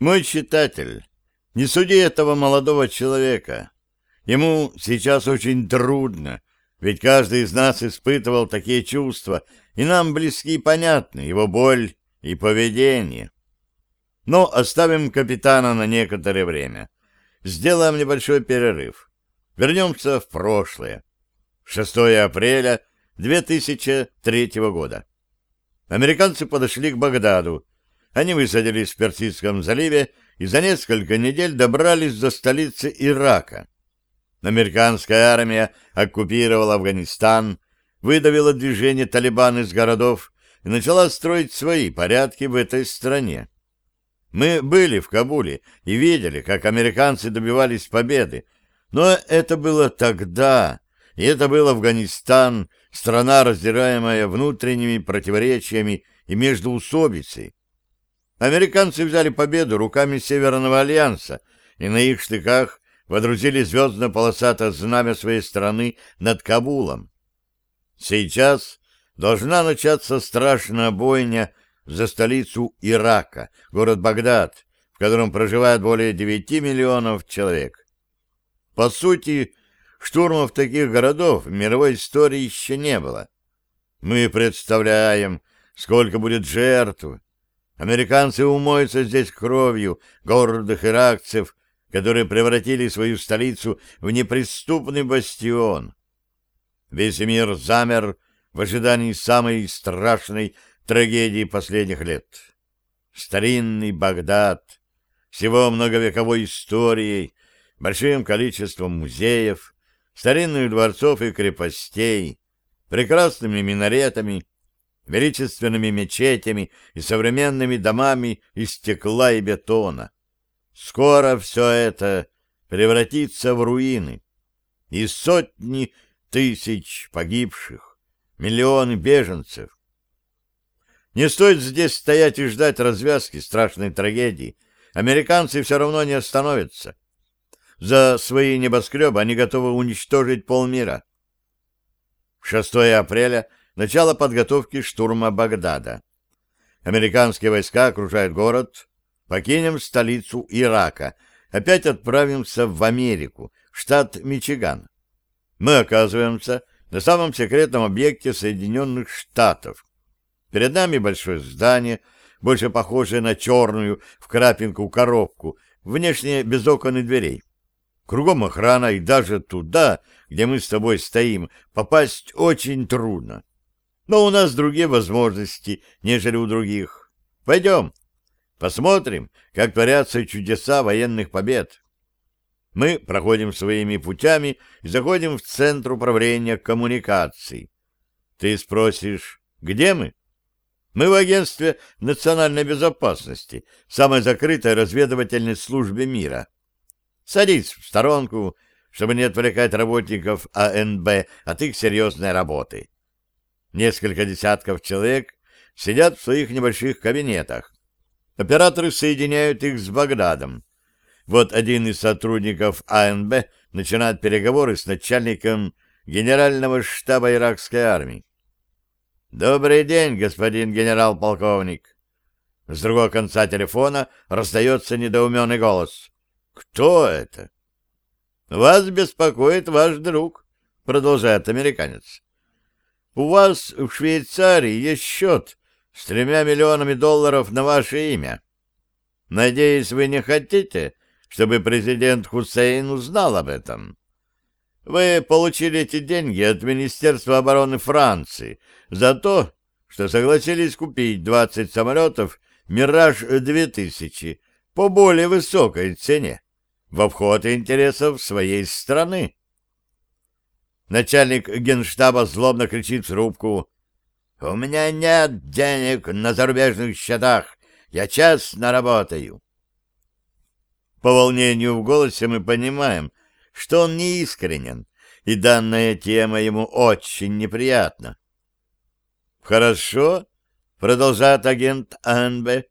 Мой читатель, не суди этого молодого человека. Ему сейчас очень трудно, ведь каждый из нас испытывал такие чувства, и нам близки и понятны его боль и поведение. Но оставим капитана на некоторое время. Сделаем небольшой перерыв. Вернемся в прошлое. 6 апреля 2003 года. Американцы подошли к Багдаду. Они высадились в Персидском заливе и за несколько недель добрались до столицы Ирака. Американская армия оккупировала Афганистан, выдавила движение Талибан из городов и начала строить свои порядки в этой стране. Мы были в Кабуле и видели, как американцы добивались победы, но это было тогда, и это был Афганистан, страна, раздираемая внутренними противоречиями и междоусобицей. Американцы взяли победу руками Северного альянса, и на их штыках водрузили звездно-полосатое знамя своей страны над Кабулом. Сейчас должна начаться страшная бойня за столицу Ирака, город Багдад, в котором проживает более 9 миллионов человек. По сути, штурмов таких городов в мировой истории еще не было. Мы представляем, сколько будет жертв. Американцы умоются здесь кровью гордых иракцев, которые превратили свою столицу в неприступный бастион. Весь мир замер в ожидании самой страшной трагедии последних лет. Старинный Багдад, всего многовековой историей, большим количеством музеев, старинных дворцов и крепостей, прекрасными минаретами, величественными мечетями и современными домами из стекла и бетона. Скоро все это превратится в руины, и сотни тысяч погибших, миллионы беженцев. Не стоит здесь стоять и ждать развязки страшной трагедии. Американцы все равно не остановятся. За свои небоскребы они готовы уничтожить полмира. 6 апреля — начало подготовки штурма Багдада. Американские войска окружают город. Покинем столицу Ирака. Опять отправимся в Америку, штат Мичиган. Мы оказываемся на самом секретном объекте Соединенных Штатов. Перед нами большое здание, больше похожее на черную в крапинку коробку, внешне без окон и дверей. Кругом охрана, и даже туда, где мы с тобой стоим, попасть очень трудно. Но у нас другие возможности, нежели у других. Пойдем, посмотрим, как творятся чудеса военных побед. Мы проходим своими путями и заходим в Центр управления коммуникаций. Ты спросишь, где мы? Мы в Агентстве национальной безопасности, самой закрытой разведывательной службе мира. Садись в сторонку, чтобы не отвлекать работников АНБ от их серьезной работы. Несколько десятков человек сидят в своих небольших кабинетах. Операторы соединяют их с Багдадом. Вот один из сотрудников АНБ начинает переговоры с начальником генерального штаба иракской армии. «Добрый день, господин генерал-полковник!» С другого конца телефона раздается недоуменный голос. «Кто это?» «Вас беспокоит ваш друг», — продолжает американец. «У вас в Швейцарии есть счет с тремя миллионами долларов на ваше имя. Надеюсь, вы не хотите, чтобы президент Хусейн узнал об этом?» Вы получили эти деньги от Министерства обороны Франции за то, что согласились купить 20 самолетов «Мираж-2000» по более высокой цене в обход интересов своей страны. Начальник генштаба злобно кричит в трубку. «У меня нет денег на зарубежных счетах. Я честно работаю». По волнению в голосе мы понимаем, что он не искренен, и данная тема ему очень неприятна. «Хорошо», — продолжает агент АНБ,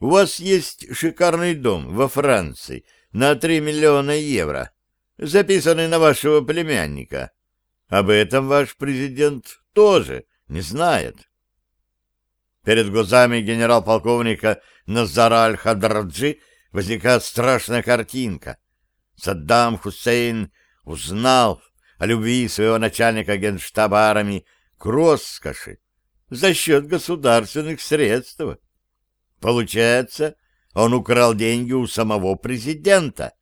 у вас есть шикарный дом во Франции на 3 миллиона евро, записанный на вашего племянника. Об этом ваш президент тоже не знает. Перед глазами генерал-полковника Назара Аль-Хадраджи возникает страшная картинка. Саддам Хусейн узнал о любви своего начальника генштаба армии к роскоши за счет государственных средств. Получается, он украл деньги у самого президента,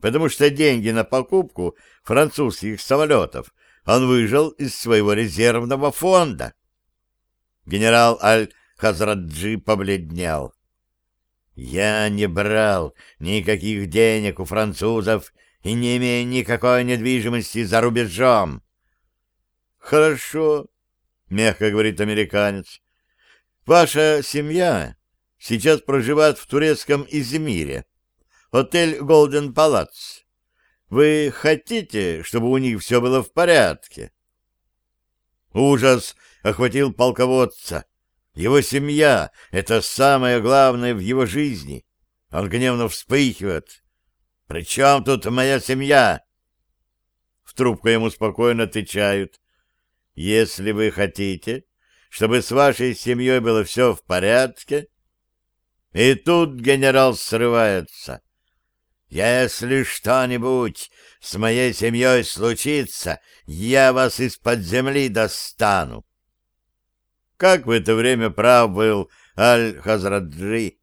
потому что деньги на покупку французских самолетов он выжил из своего резервного фонда. Генерал Аль-Хазраджи побледнел. «Я не брал никаких денег у французов и не имею никакой недвижимости за рубежом». «Хорошо», — мягко говорит американец. «Ваша семья сейчас проживает в турецком Измире, отель «Голден Палац». Вы хотите, чтобы у них все было в порядке?» Ужас охватил полководца. Его семья — это самое главное в его жизни. Он гневно вспыхивает. «При чем тут моя семья?» В трубку ему спокойно отвечают. «Если вы хотите, чтобы с вашей семьей было все в порядке...» И тут генерал срывается. «Если что-нибудь с моей семьей случится, я вас из-под земли достану». Как в это время прав был Аль-Хазраджи.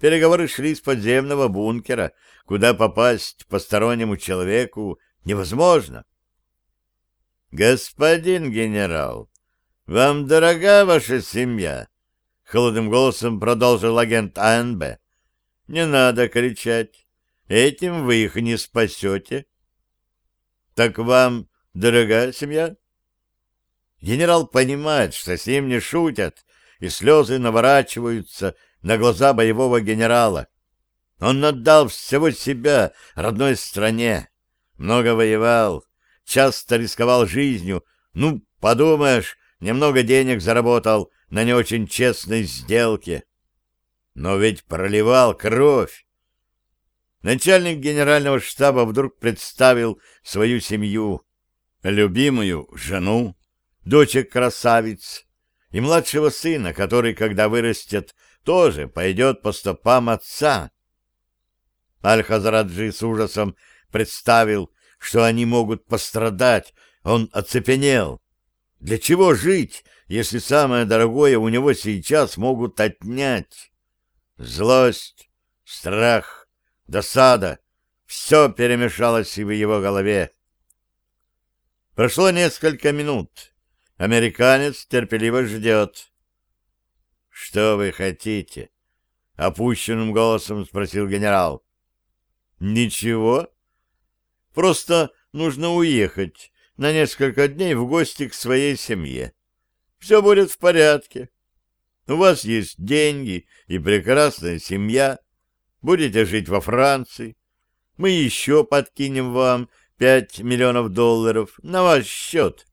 Переговоры шли с подземного бункера, куда попасть постороннему человеку невозможно. «Господин генерал, вам дорога ваша семья?» — холодным голосом продолжил агент АНБ. «Не надо кричать. Этим вы их не спасете». «Так вам дорога семья?» Генерал понимает, что с ним не шутят, и слезы наворачиваются на глаза боевого генерала. Он отдал всего себя родной стране, много воевал, часто рисковал жизнью. Ну, подумаешь, немного денег заработал на не очень честной сделке. Но ведь проливал кровь. Начальник генерального штаба вдруг представил свою семью, любимую жену, дочек красавиц и младшего сына, который, когда вырастет, тоже пойдет по стопам отца. Аль-Хазраджи с ужасом представил, что они могут пострадать, он оцепенел. Для чего жить, если самое дорогое у него сейчас могут отнять? Злость, страх, досада — все перемешалось в его голове. Прошло несколько минут. Американец терпеливо ждет. — Что вы хотите? — опущенным голосом спросил генерал. — Ничего. Просто нужно уехать на несколько дней в гости к своей семье. Все будет в порядке. У вас есть деньги и прекрасная семья. Будете жить во Франции. Мы еще подкинем вам пять миллионов долларов на ваш счет. —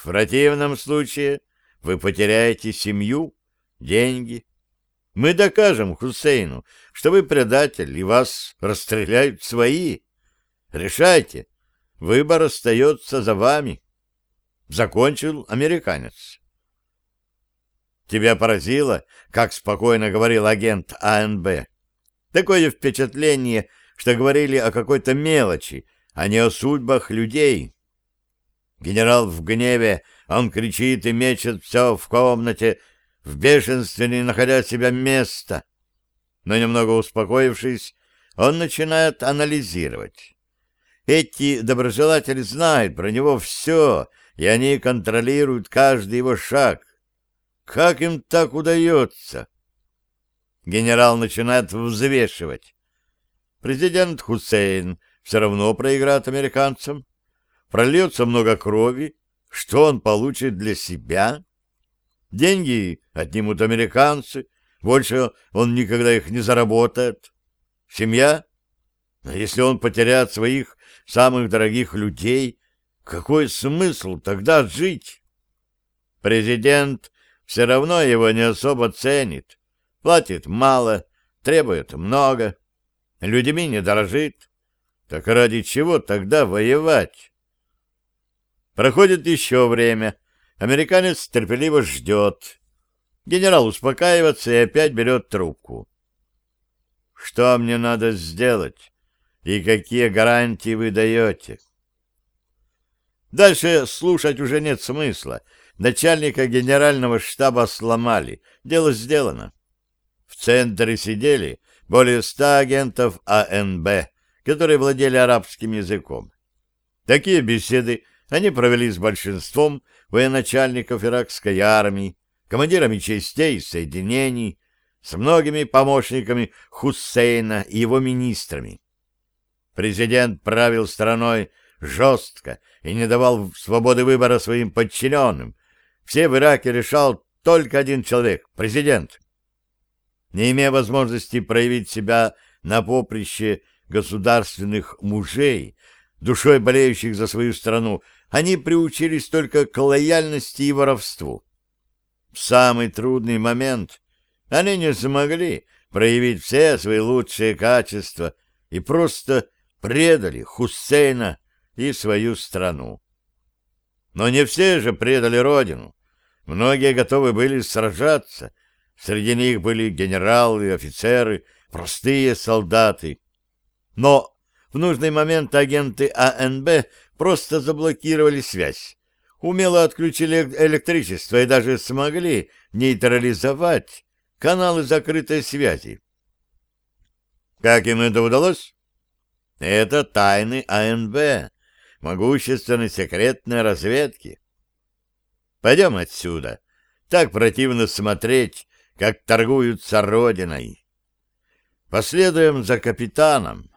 в противном случае вы потеряете семью, деньги. Мы докажем Хусейну, что вы предатель, и вас расстреляют свои. Решайте. Выбор остается за вами. Закончил американец. Тебя поразило, как спокойно говорил агент АНБ. Такое впечатление, что говорили о какой-то мелочи, а не о судьбах людей. Генерал в гневе, он кричит и мечет все в комнате, в бешенстве не находя себя места. Но немного успокоившись, он начинает анализировать. Эти доброжелатели знают про него все, и они контролируют каждый его шаг. Как им так удается? Генерал начинает взвешивать. Президент Хусейн все равно проиграет американцам прольется много крови, что он получит для себя? Деньги отнимут американцы, больше он никогда их не заработает. Семья? А если он потеряет своих самых дорогих людей, какой смысл тогда жить? Президент все равно его не особо ценит, платит мало, требует много, людьми не дорожит. Так ради чего тогда воевать? Проходит еще время. Американец терпеливо ждет. Генерал успокаивается и опять берет трубку. Что мне надо сделать? И какие гарантии вы даете? Дальше слушать уже нет смысла. Начальника генерального штаба сломали. Дело сделано. Центре сидели более ста агентов АНБ, которые владели арабским языком. Такие беседы они провели с большинством военачальников иракской армии, командирами частей и соединений, с многими помощниками Хусейна и его министрами. Президент правил страной жестко и не давал свободы выбора своим подчиненным. Все в Ираке решал только один человек — президент. Не имея возможности проявить себя на поприще государственных мужей, душой болеющих за свою страну, они приучились только к лояльности и воровству. В самый трудный момент они не смогли проявить все свои лучшие качества и просто предали Хусейна и свою страну. Но не все же предали родину. Многие готовы были сражаться. Среди них были генералы, офицеры, простые солдаты. Но в нужный момент агенты АНБ просто заблокировали связь, умело отключили электричество и даже смогли нейтрализовать каналы закрытой связи. Как им это удалось? Это тайны АНБ, могущественной секретной разведки. Пойдем отсюда. Так противно смотреть, как торгуются родиной. Последуем за капитаном.